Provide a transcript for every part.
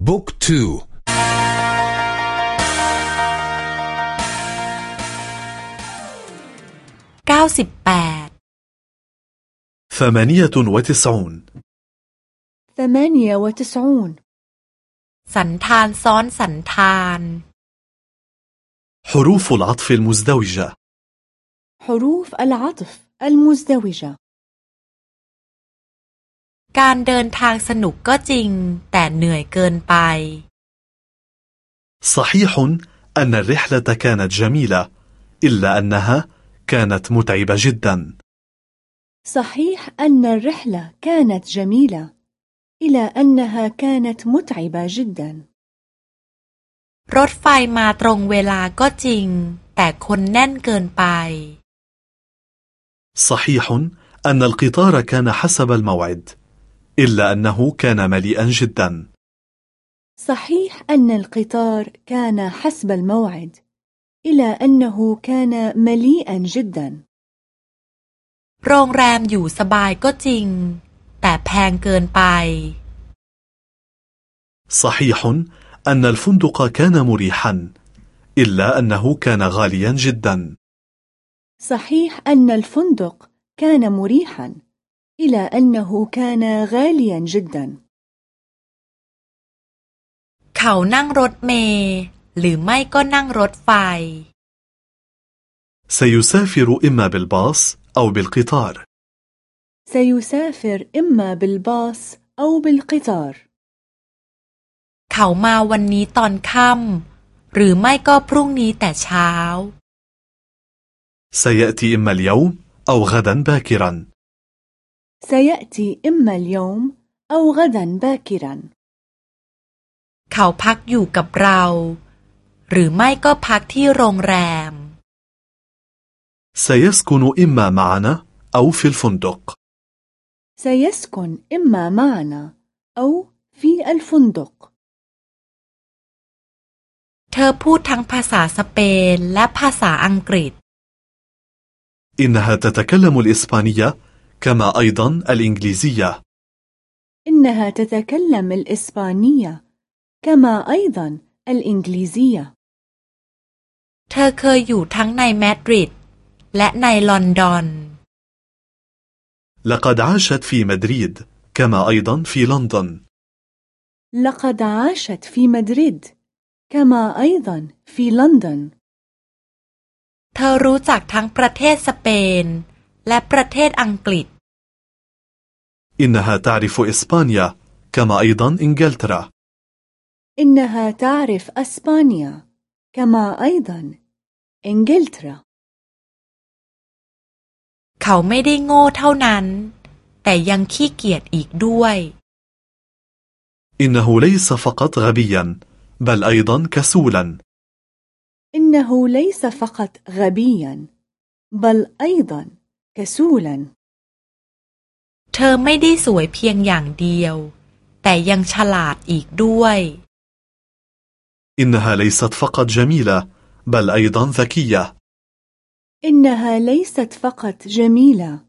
بوك تو. ثمانية وتسعون. ثمانية وتسعون. سنتان صون سنتان. حروف العطف المزدوجة. حروف العطف المزدوجة. การเดินทางสนุกก็จริง แต่เหนื่อยเกินไป صحيح أن الرحلة كانت جميلة إلا أنها كانت متعبة جدا صحيح أن الرحلة كانت جميلة إلى أنها كانت متعبة جدا รถไฟมาตรงเวลาก็จริง แต่คนแน่นเกินไป صحيح أن القطار كان حسب الموعد إلا أنه كان مليئا جدا صحيح أن القطار كان حسب الموعد إلى أنه كان مليئا جدا โรงแรมอยู่สบายก็จริง แต่แพงเกินไป صحيح أن الفندق كان مريحا إلا أنه كان غاليا جدا صحيح أن الفندق كان مريحا إلى أنه كان غاليا جدا เขานั่งรถเมล์หรือไม่ก็นั่งรถไฟ سيسافر إما بالباص أو بالقطار سيسافر إما بالباص أو بالقطار เขามาวันนี้ตอนค่ำหรือไม่ก็พรุ่งนี้แต่เช้า سيأتي إما اليوم أو غدا باكرا سيأتي إما اليوم أو غدا باكرا เขาพักอยู่กับเรา หรือไม่ก็พักที่โรงแรม سيسكن إما معنا أو في الفندق سيسكن إما معنا أو في الفندق เธอพูดทั้งภาษาสเปนและภาษาอังกฤษ إنها تتكلم الإسبانية كما أيضا الإنجليزية إنها تتكلم الإسبانية كما أيضا الإنجليزية เธอเคยอยู่ทั้งในมาดริดและในลอนดอน لقد عاشت في مدريد كما أيضا في لندن لقد عاشت في مدريد كما أيضا في لندن เธอรู้จักทั้งประเทศสเปน และประเทศอังกฤษ إنها تعرف إسبانيا كما أيضا إنجلترا إنها تعرف أسبانيا كما أيضا إنجلترا เขาไม่ได้โง่เท่านั้น แต่ยังขี้เกียจอีกด้วย إنه ليس فقط غبيا بل أيضا كسولا إنه ليس فقط غبيا بل أيضا كسولا เธอไม่ได้สวยเพียงอย่างเดียว แต่ยังฉลาดอีกด้วย إنها ليست فقط جميلة بل أيضا ذكية إنها ليست فقط جميلة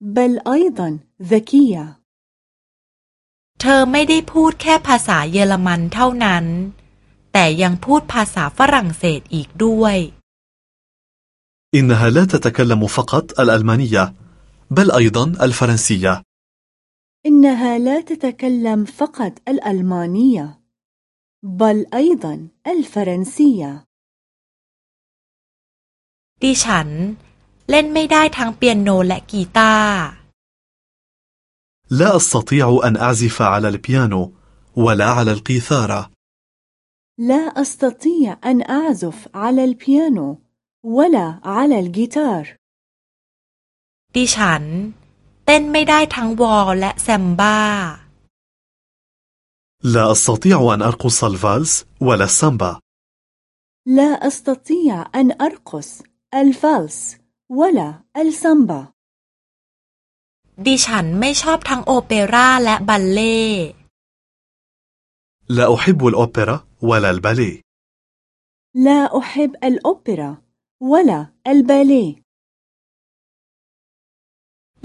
بل أيضا ذكية เธอไม่ได้พูดแค่ภาษาเยอรมันเท่านั้น แต่ยังพูดภาษาฝรั่งเศสอีกด้วย إنها لا تتكلم فقط الألمانية بل أيضا الفرنسية إنها لا تتكلم فقط الألمانية بل أيضا الفرنسية ดิฉันเล่นไม่ได้ทั้งเปียโนและกีตาร์ لا أستطيع أن أعزف على البيانو ولا على القيثارة لا أستطيع أن أعزف على البيانو ولا على الجيتار ดิฉันเต้นไม่ได้ทั้งวอลและแซมบ้า لا أستطيع أن أرقص الفالس ولا السامبا لا أستطيع أن أرقص الفالس ولا السامبا ดิฉันไม่ชอบทั้งโอเปร่าและบัลเล่ لا أحب الأوبرا ولا الباليه لا أحب الأوبرا ولا الباليه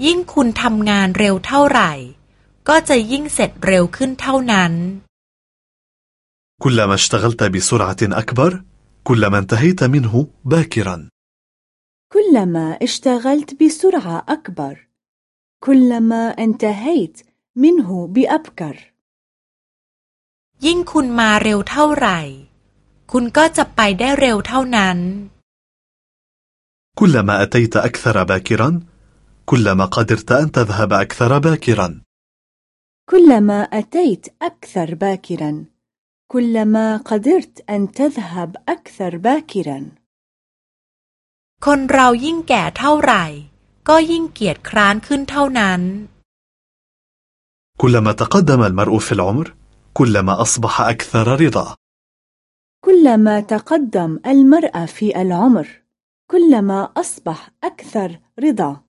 ยิ่งคุณทำงานเร็วเท่าไหร่ ก็จะยิ่งเสร็จเร็วขึ้นเท่านั้น كلما اشتغلت بسرعة أكبر كلما انتهيت منه باكرا كلما اشتغلت بسرعة أكبر كلما انتهيت منه بأبكر ยิ่งคุณมาเร็วเท่าไหร่ คุณก็จะไปได้เร็วเท่านั้น كلما أتيت أكثر باكرا كلما قدرت أن تذهب أكثر باكرا كلما أتيت أكثر باكرا كلما قدرت أن تذهب أكثر باكرا คนเรายิ่งแก่เท่าไหร่ ก็ยิ่งเกียจคร้านขึ้นเท่านั้น كلما تقدم المرء في العمر كلما أصبح أكثر رضا كلما تقدم المرأة في العمر كلما أصبح أكثر رضا.